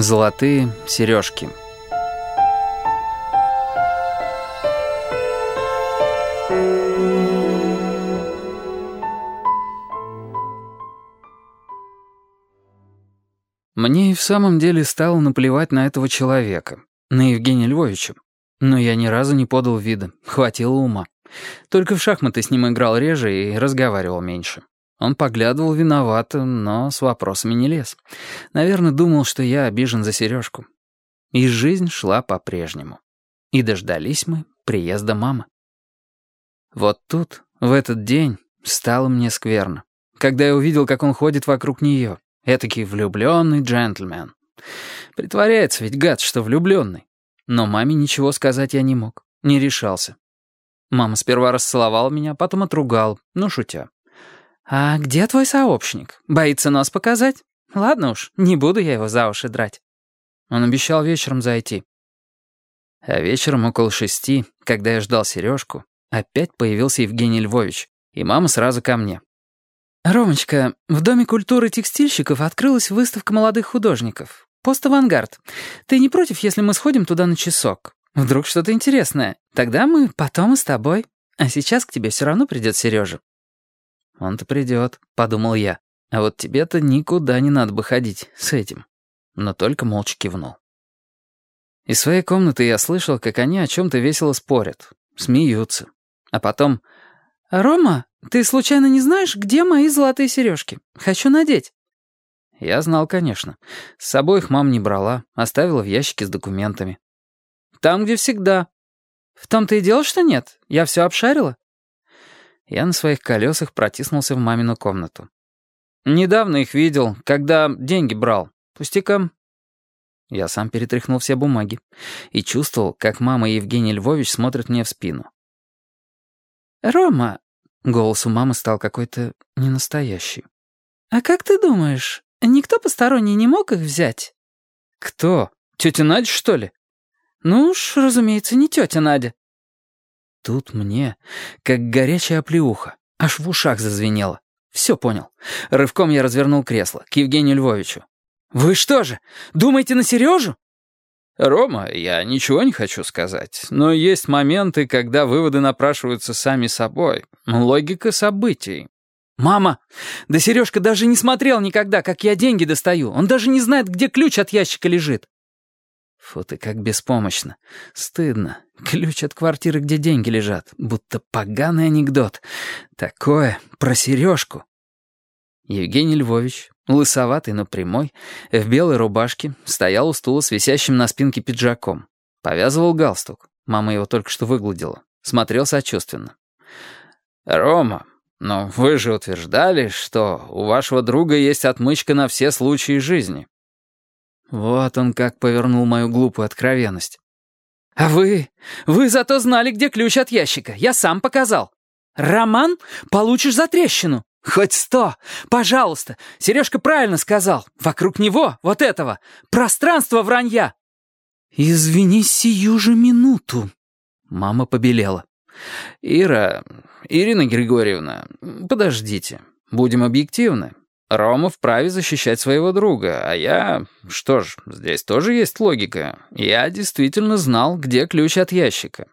Золотые сережки. Мне и в самом деле стало наплевать на этого человека, на Евгения Львовича. Но я ни разу не подал вида, хватило ума. Только в шахматы с ним играл реже и разговаривал меньше. Он поглядывал виновато, но с вопросами не лез. Наверное, думал, что я обижен за сережку. И жизнь шла по-прежнему. И дождались мы приезда мамы. Вот тут, в этот день, стало мне скверно. Когда я увидел, как он ходит вокруг нее. Этакий влюбленный джентльмен. Притворяется ведь гад, что влюбленный. Но маме ничего сказать я не мог. Не решался. Мама сперва расцеловала меня, потом отругал, ну, шутя. «А где твой сообщник? Боится нос показать? Ладно уж, не буду я его за уши драть». Он обещал вечером зайти. А вечером около шести, когда я ждал Сережку, опять появился Евгений Львович, и мама сразу ко мне. «Ромочка, в Доме культуры текстильщиков открылась выставка молодых художников. Пост-авангард. Ты не против, если мы сходим туда на часок? Вдруг что-то интересное. Тогда мы потом и с тобой. А сейчас к тебе все равно придет Сережа. «Он-то придет», — подумал я. «А вот тебе-то никуда не надо бы ходить с этим». Но только молча кивнул. Из своей комнаты я слышал, как они о чем-то весело спорят, смеются. А потом... «Рома, ты случайно не знаешь, где мои золотые сережки? Хочу надеть». Я знал, конечно. С собой их мам не брала, оставила в ящике с документами. «Там, где всегда». «В том-то и дело, что нет. Я все обшарила». Я на своих колесах протиснулся в мамину комнату. «Недавно их видел, когда деньги брал. Пустяком». Я сам перетряхнул все бумаги и чувствовал, как мама и Евгений Львович смотрят мне в спину. «Рома...» — голос у мамы стал какой-то ненастоящий. «А как ты думаешь, никто посторонний не мог их взять?» «Кто? Тетя Надя, что ли?» «Ну уж, разумеется, не тетя Надя. Тут мне, как горячая оплеуха, аж в ушах зазвенело. Все понял. Рывком я развернул кресло к Евгению Львовичу. «Вы что же, думаете на Сережу?» «Рома, я ничего не хочу сказать, но есть моменты, когда выводы напрашиваются сами собой. Логика событий». «Мама, да Сережка даже не смотрел никогда, как я деньги достаю. Он даже не знает, где ключ от ящика лежит». Фу ты, как беспомощно. Стыдно. Ключ от квартиры, где деньги лежат. Будто поганый анекдот. Такое про сережку. Евгений Львович, лысоватый, но прямой, в белой рубашке, стоял у стула с висящим на спинке пиджаком. Повязывал галстук. Мама его только что выгладила. Смотрел сочувственно. «Рома, но вы же утверждали, что у вашего друга есть отмычка на все случаи жизни». Вот он как повернул мою глупую откровенность. «А вы? Вы зато знали, где ключ от ящика. Я сам показал. Роман получишь за трещину. Хоть сто. Пожалуйста. Сережка правильно сказал. Вокруг него, вот этого, пространство вранья». «Извини сию же минуту». Мама побелела. «Ира, Ирина Григорьевна, подождите. Будем объективны. Рома вправе защищать своего друга, а я... Что ж, здесь тоже есть логика. Я действительно знал, где ключ от ящика.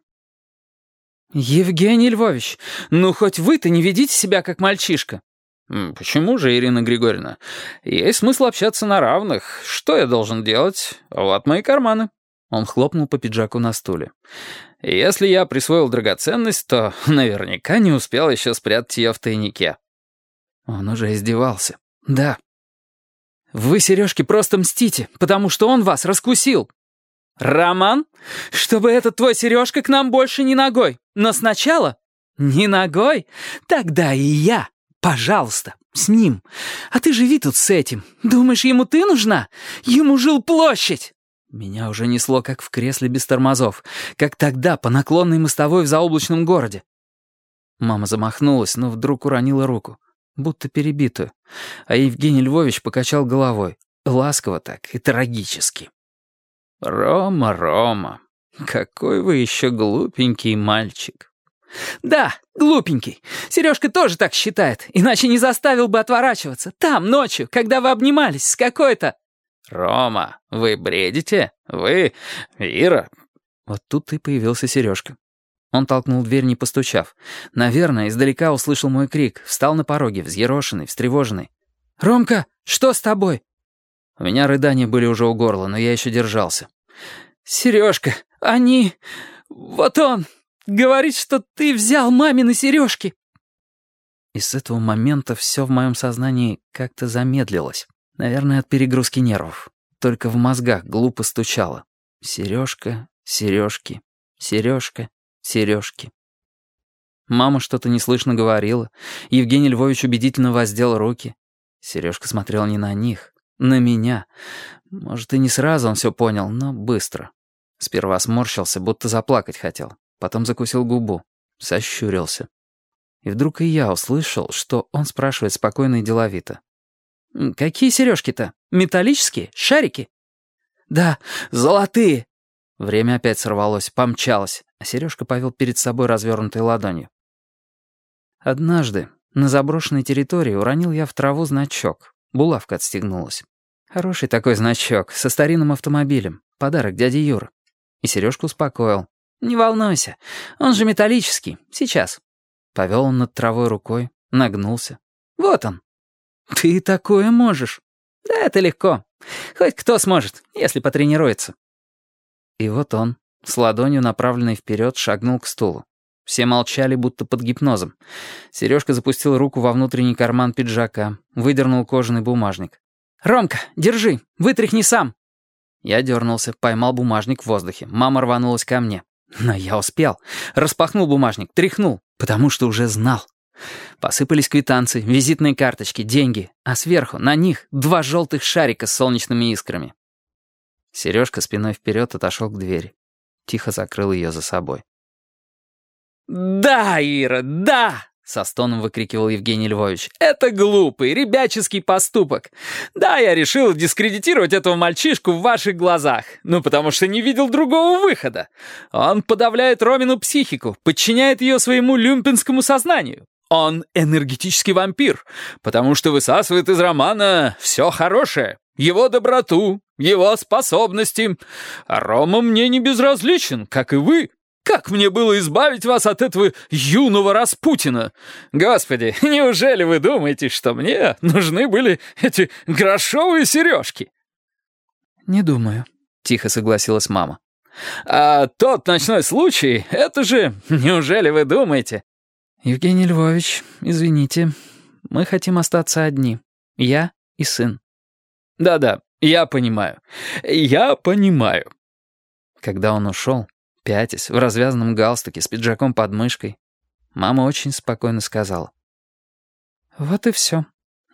«Евгений Львович, ну хоть вы-то не ведите себя как мальчишка». «Почему же, Ирина Григорьевна? Есть смысл общаться на равных. Что я должен делать? Вот мои карманы». Он хлопнул по пиджаку на стуле. «Если я присвоил драгоценность, то наверняка не успел еще спрятать ее в тайнике». Он уже издевался. «Да». «Вы, сережки, просто мстите, потому что он вас раскусил». «Роман? Чтобы этот твой сережка к нам больше не ногой. Но сначала...» «Не ногой? Тогда и я. Пожалуйста, с ним. А ты живи тут с этим. Думаешь, ему ты нужна? Ему жил площадь!» Меня уже несло, как в кресле без тормозов, как тогда по наклонной мостовой в заоблачном городе. Мама замахнулась, но вдруг уронила руку будто перебитую. А Евгений Львович покачал головой, ласково так и трагически. «Рома, Рома, какой вы еще глупенький мальчик». «Да, глупенький. Сережка тоже так считает, иначе не заставил бы отворачиваться. Там, ночью, когда вы обнимались с какой-то...» «Рома, вы бредите? Вы... Ира...» Вот тут и появился Сережка. Он толкнул дверь, не постучав. Наверное, издалека услышал мой крик, встал на пороге, взъерошенный, встревоженный. «Ромка, что с тобой?» У меня рыдания были уже у горла, но я еще держался. «Сережка, они... Вот он! Говорит, что ты взял мамины сережки!» И с этого момента все в моем сознании как-то замедлилось. Наверное, от перегрузки нервов. Только в мозгах глупо стучало. Сережка, сережки, сережка, сережки. Мама что-то неслышно говорила. Евгений Львович убедительно воздел руки. Сережка смотрел не на них, на меня. Может, и не сразу он все понял, но быстро. Сперва сморщился, будто заплакать хотел. Потом закусил губу, сощурился. И вдруг и я услышал, что он спрашивает спокойно и деловито. «Какие сережки-то? Металлические? Шарики?» «Да, золотые!» Время опять сорвалось, помчалось, а Сережка повел перед собой развернутой ладонью. Однажды на заброшенной территории уронил я в траву значок. Булавка отстегнулась. Хороший такой значок, со старинным автомобилем. Подарок дяди Юры. И Сережка успокоил. «Не волнуйся, он же металлический. Сейчас». Повел он над травой рукой, нагнулся. «Вот он». «Ты такое можешь?» «Да это легко. Хоть кто сможет, если потренируется». И вот он, с ладонью направленной вперед, шагнул к стулу. Все молчали, будто под гипнозом. Сережка запустил руку во внутренний карман пиджака, выдернул кожаный бумажник. «Ромка, держи, вытряхни сам». Я дернулся, поймал бумажник в воздухе. Мама рванулась ко мне. Но я успел. Распахнул бумажник, тряхнул, потому что уже знал. Посыпались квитанции, визитные карточки, деньги, а сверху, на них, два желтых шарика с солнечными искрами. Сережка спиной вперед отошел к двери. Тихо закрыл ее за собой. «Да, Ира, да!» — со стоном выкрикивал Евгений Львович. «Это глупый, ребяческий поступок. Да, я решил дискредитировать этого мальчишку в ваших глазах. Ну, потому что не видел другого выхода. Он подавляет Ромину психику, подчиняет ее своему люмпинскому сознанию. Он энергетический вампир, потому что высасывает из романа все хорошее, его доброту, его способности. А Рома мне не безразличен, как и вы. Как мне было избавить вас от этого юного Распутина? Господи, неужели вы думаете, что мне нужны были эти грошовые сережки?» «Не думаю», — тихо согласилась мама. «А тот ночной случай, это же, неужели вы думаете?» «Евгений Львович, извините, мы хотим остаться одни, я и сын». «Да-да, я понимаю, я понимаю». Когда он ушел, пятясь, в развязанном галстуке, с пиджаком под мышкой. Мама очень спокойно сказала. «Вот и все.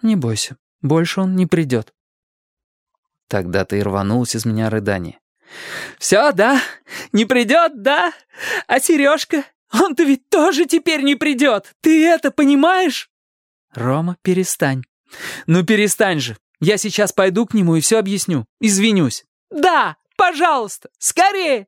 Не бойся. Больше он не придет». Тогда-то и рванулось из меня рыдание. «Все, да? Не придет, да? А Сережка? Он-то ведь тоже теперь не придет. Ты это понимаешь?» «Рома, перестань». «Ну перестань же. Я сейчас пойду к нему и все объясню. Извинюсь». «Да, пожалуйста, скорее!»